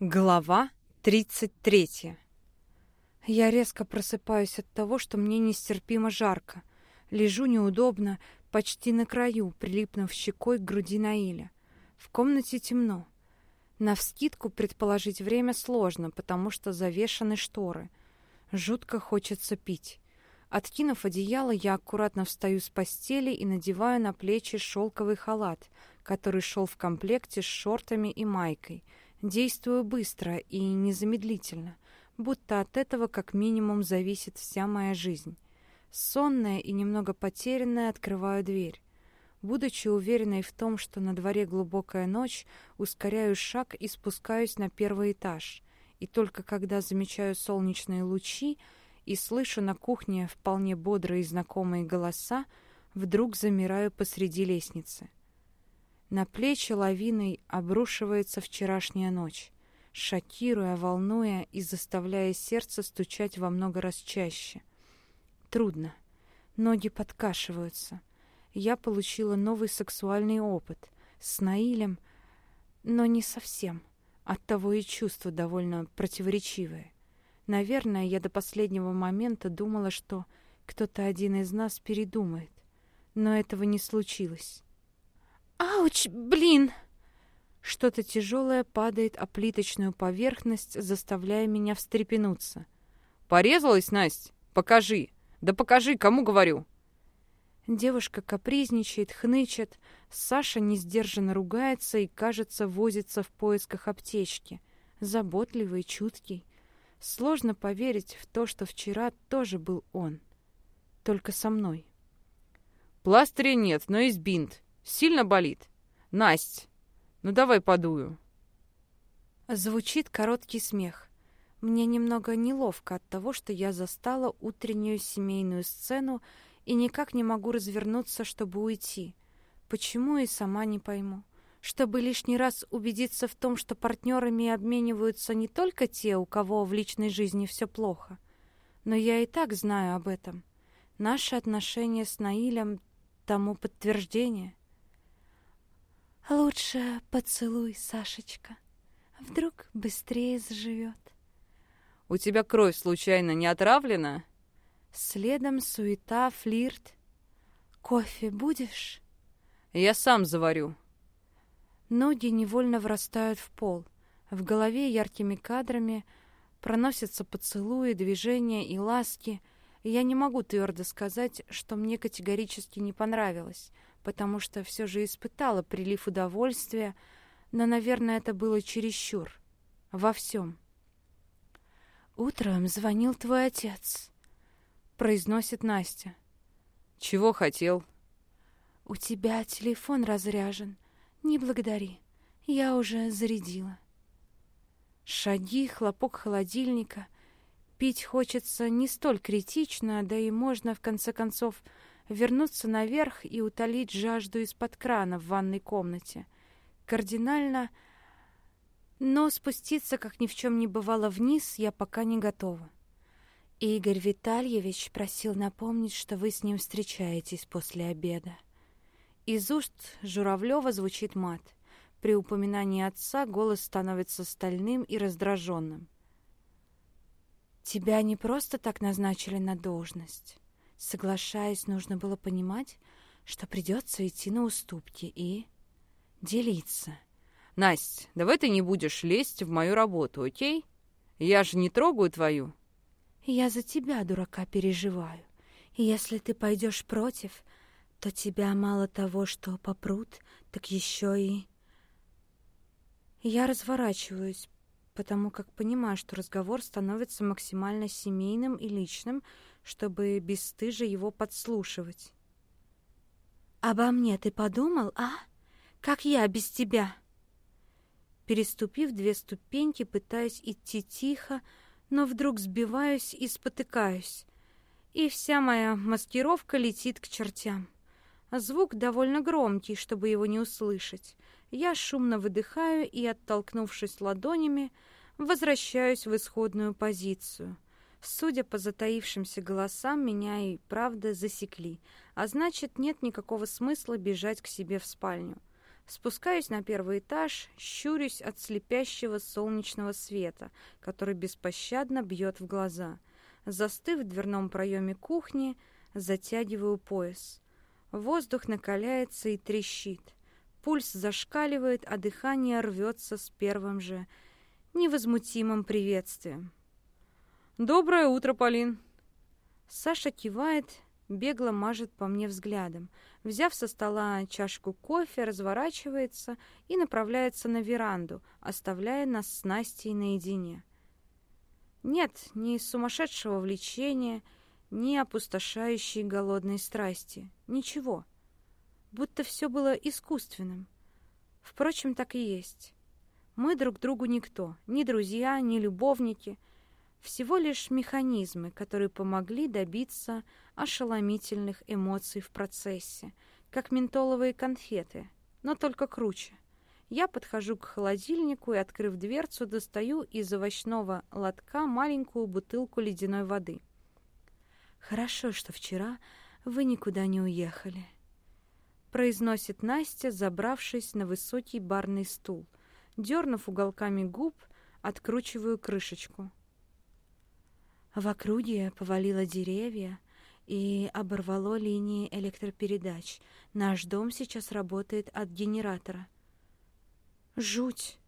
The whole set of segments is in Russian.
Глава 33 Я резко просыпаюсь от того, что мне нестерпимо жарко. Лежу неудобно, почти на краю, прилипнув щекой к груди Наиля. В комнате темно. Навскидку предположить время сложно, потому что завешаны шторы. Жутко хочется пить. Откинув одеяло, я аккуратно встаю с постели и надеваю на плечи шелковый халат, который шел в комплекте с шортами и майкой — Действую быстро и незамедлительно, будто от этого как минимум зависит вся моя жизнь. Сонная и немного потерянная открываю дверь. Будучи уверенной в том, что на дворе глубокая ночь, ускоряю шаг и спускаюсь на первый этаж. И только когда замечаю солнечные лучи и слышу на кухне вполне бодрые знакомые голоса, вдруг замираю посреди лестницы. На плечи лавиной обрушивается вчерашняя ночь, шокируя, волнуя и заставляя сердце стучать во много раз чаще. Трудно. Ноги подкашиваются. Я получила новый сексуальный опыт с Наилем, но не совсем. Оттого и чувства довольно противоречивые. Наверное, я до последнего момента думала, что кто-то один из нас передумает. Но этого не случилось. «Ауч, блин!» Что-то тяжелое падает о плиточную поверхность, заставляя меня встрепенуться. «Порезалась, Насть? Покажи! Да покажи, кому говорю!» Девушка капризничает, хнычет. Саша несдержанно ругается и, кажется, возится в поисках аптечки. Заботливый, чуткий. Сложно поверить в то, что вчера тоже был он. Только со мной. «Пластыря нет, но есть бинт. Сильно болит? Насть, ну давай подую. Звучит короткий смех. Мне немного неловко от того, что я застала утреннюю семейную сцену и никак не могу развернуться, чтобы уйти. Почему и сама не пойму. Чтобы лишний раз убедиться в том, что партнерами обмениваются не только те, у кого в личной жизни все плохо. Но я и так знаю об этом. Наши отношения с Наилем тому подтверждение. Лучше поцелуй, Сашечка. Вдруг быстрее заживет. У тебя кровь случайно не отравлена? Следом суета, флирт. Кофе будешь? Я сам заварю. Ноги невольно врастают в пол. В голове яркими кадрами проносятся поцелуи, движения и ласки. И я не могу твердо сказать, что мне категорически не понравилось — потому что все же испытала прилив удовольствия, но, наверное, это было чересчур. Во всем. «Утром звонил твой отец», — произносит Настя. «Чего хотел?» «У тебя телефон разряжен. Не благодари. Я уже зарядила». Шаги, хлопок холодильника. Пить хочется не столь критично, да и можно, в конце концов, вернуться наверх и утолить жажду из-под крана в ванной комнате. Кардинально... Но спуститься, как ни в чем не бывало, вниз я пока не готова. Игорь Витальевич просил напомнить, что вы с ним встречаетесь после обеда. Из уст Журавлева звучит мат. При упоминании отца голос становится стальным и раздраженным. «Тебя не просто так назначили на должность. Соглашаясь, нужно было понимать, что придется идти на уступки и делиться. «Насть, давай ты не будешь лезть в мою работу, окей? Я же не трогаю твою». «Я за тебя, дурака, переживаю. И если ты пойдешь против, то тебя мало того, что попрут, так еще и...» Я разворачиваюсь, потому как понимаю, что разговор становится максимально семейным и личным, чтобы бесстыже его подслушивать. «Обо мне ты подумал, а? Как я без тебя?» Переступив две ступеньки, пытаюсь идти тихо, но вдруг сбиваюсь и спотыкаюсь. И вся моя маскировка летит к чертям. Звук довольно громкий, чтобы его не услышать. Я шумно выдыхаю и, оттолкнувшись ладонями, возвращаюсь в исходную позицию — Судя по затаившимся голосам, меня и правда засекли, а значит, нет никакого смысла бежать к себе в спальню. Спускаюсь на первый этаж, щурюсь от слепящего солнечного света, который беспощадно бьет в глаза. Застыв в дверном проеме кухни, затягиваю пояс. Воздух накаляется и трещит. Пульс зашкаливает, а дыхание рвется с первым же невозмутимым приветствием. «Доброе утро, Полин!» Саша кивает, бегло мажет по мне взглядом. Взяв со стола чашку кофе, разворачивается и направляется на веранду, оставляя нас с Настей наедине. Нет ни сумасшедшего влечения, ни опустошающей голодной страсти. Ничего. Будто все было искусственным. Впрочем, так и есть. Мы друг другу никто, ни друзья, ни любовники. Всего лишь механизмы, которые помогли добиться ошеломительных эмоций в процессе, как ментоловые конфеты, но только круче. Я подхожу к холодильнику и, открыв дверцу, достаю из овощного лотка маленькую бутылку ледяной воды. «Хорошо, что вчера вы никуда не уехали», — произносит Настя, забравшись на высокий барный стул. Дернув уголками губ, откручиваю крышечку. В округе повалило деревья и оборвало линии электропередач. Наш дом сейчас работает от генератора. Жуть!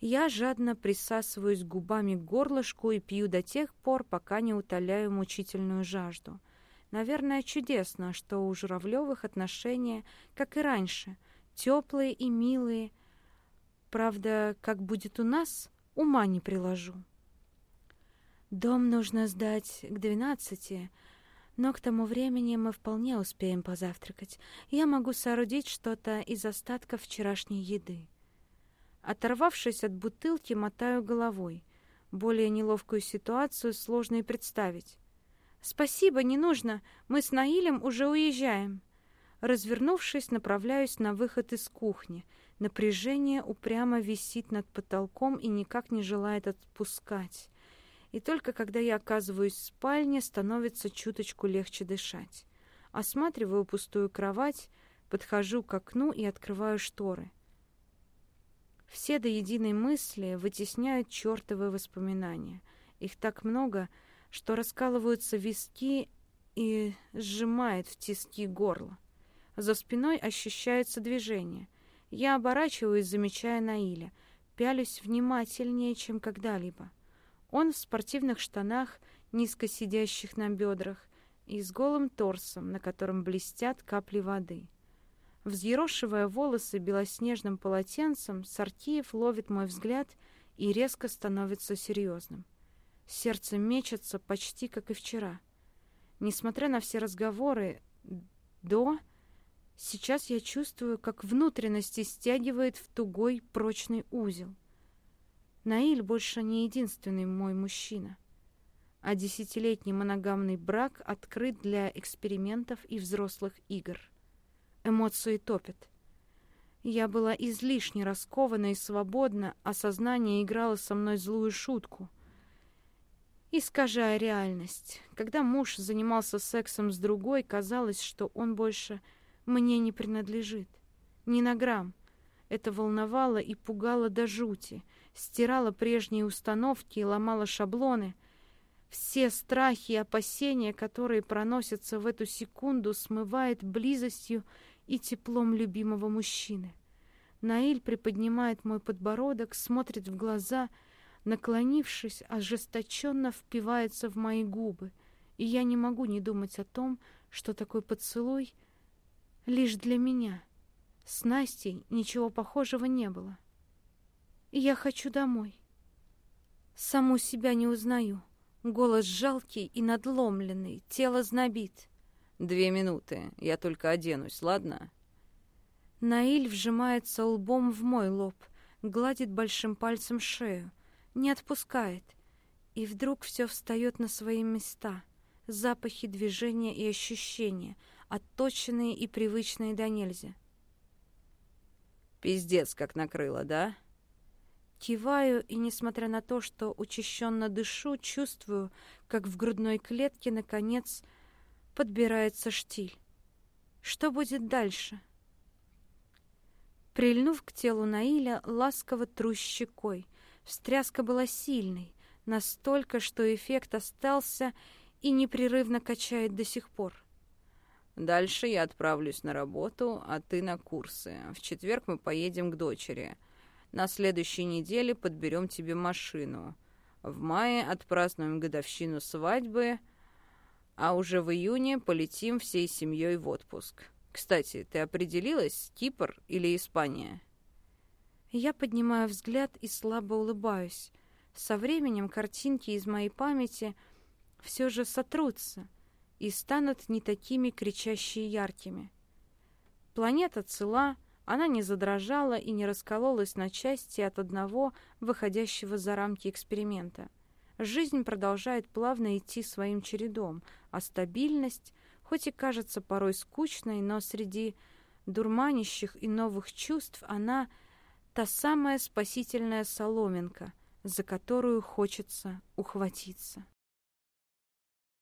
Я жадно присасываюсь губами к горлышку и пью до тех пор, пока не утоляю мучительную жажду — Наверное, чудесно, что у Журавлевых отношения, как и раньше, теплые и милые. Правда, как будет у нас, ума не приложу. Дом нужно сдать к двенадцати, но к тому времени мы вполне успеем позавтракать. Я могу соорудить что-то из остатков вчерашней еды. Оторвавшись от бутылки, мотаю головой. Более неловкую ситуацию сложно и представить. «Спасибо, не нужно. Мы с Наилем уже уезжаем». Развернувшись, направляюсь на выход из кухни. Напряжение упрямо висит над потолком и никак не желает отпускать. И только когда я оказываюсь в спальне, становится чуточку легче дышать. Осматриваю пустую кровать, подхожу к окну и открываю шторы. Все до единой мысли вытесняют чертовы воспоминания. Их так много — что раскалываются виски и сжимает в тиски горло. За спиной ощущается движение. Я оборачиваюсь, замечая Наиля, пялюсь внимательнее, чем когда-либо. Он в спортивных штанах, низко сидящих на бедрах, и с голым торсом, на котором блестят капли воды. Взъерошивая волосы белоснежным полотенцем, Сартиев ловит мой взгляд и резко становится серьезным. Сердце мечется почти как и вчера. Несмотря на все разговоры до, сейчас я чувствую, как внутренности стягивает в тугой прочный узел. Наиль больше не единственный мой мужчина, а десятилетний моногамный брак открыт для экспериментов и взрослых игр. Эмоции топят. Я была излишне раскована и свободна, а сознание играло со мной злую шутку — искажая реальность. Когда муж занимался сексом с другой, казалось, что он больше мне не принадлежит. Ни на грамм. Это волновало и пугало до жути, стирало прежние установки и ломало шаблоны. Все страхи и опасения, которые проносятся в эту секунду, смывает близостью и теплом любимого мужчины. Наиль приподнимает мой подбородок, смотрит в глаза — наклонившись, ожесточенно впивается в мои губы, и я не могу не думать о том, что такой поцелуй лишь для меня. С Настей ничего похожего не было. Я хочу домой. Саму себя не узнаю. Голос жалкий и надломленный, тело знобит. «Две минуты, я только оденусь, ладно?» Наиль вжимается лбом в мой лоб, гладит большим пальцем шею, не отпускает. И вдруг все встает на свои места. Запахи, движения и ощущения, отточенные и привычные до нельзя. «Пиздец, как накрыло, да?» Киваю, и, несмотря на то, что учащенно дышу, чувствую, как в грудной клетке, наконец, подбирается штиль. Что будет дальше? Прильнув к телу Наиля, ласково тру щекой. Встряска была сильной, настолько, что эффект остался и непрерывно качает до сих пор. Дальше я отправлюсь на работу, а ты на курсы. В четверг мы поедем к дочери. На следующей неделе подберем тебе машину. В мае отпразднуем годовщину свадьбы, а уже в июне полетим всей семьей в отпуск. Кстати, ты определилась, Кипр или Испания? Я поднимаю взгляд и слабо улыбаюсь. Со временем картинки из моей памяти все же сотрутся и станут не такими кричащие яркими. Планета цела, она не задрожала и не раскололась на части от одного выходящего за рамки эксперимента. Жизнь продолжает плавно идти своим чередом, а стабильность, хоть и кажется порой скучной, но среди дурманящих и новых чувств она та самая спасительная соломинка, за которую хочется ухватиться.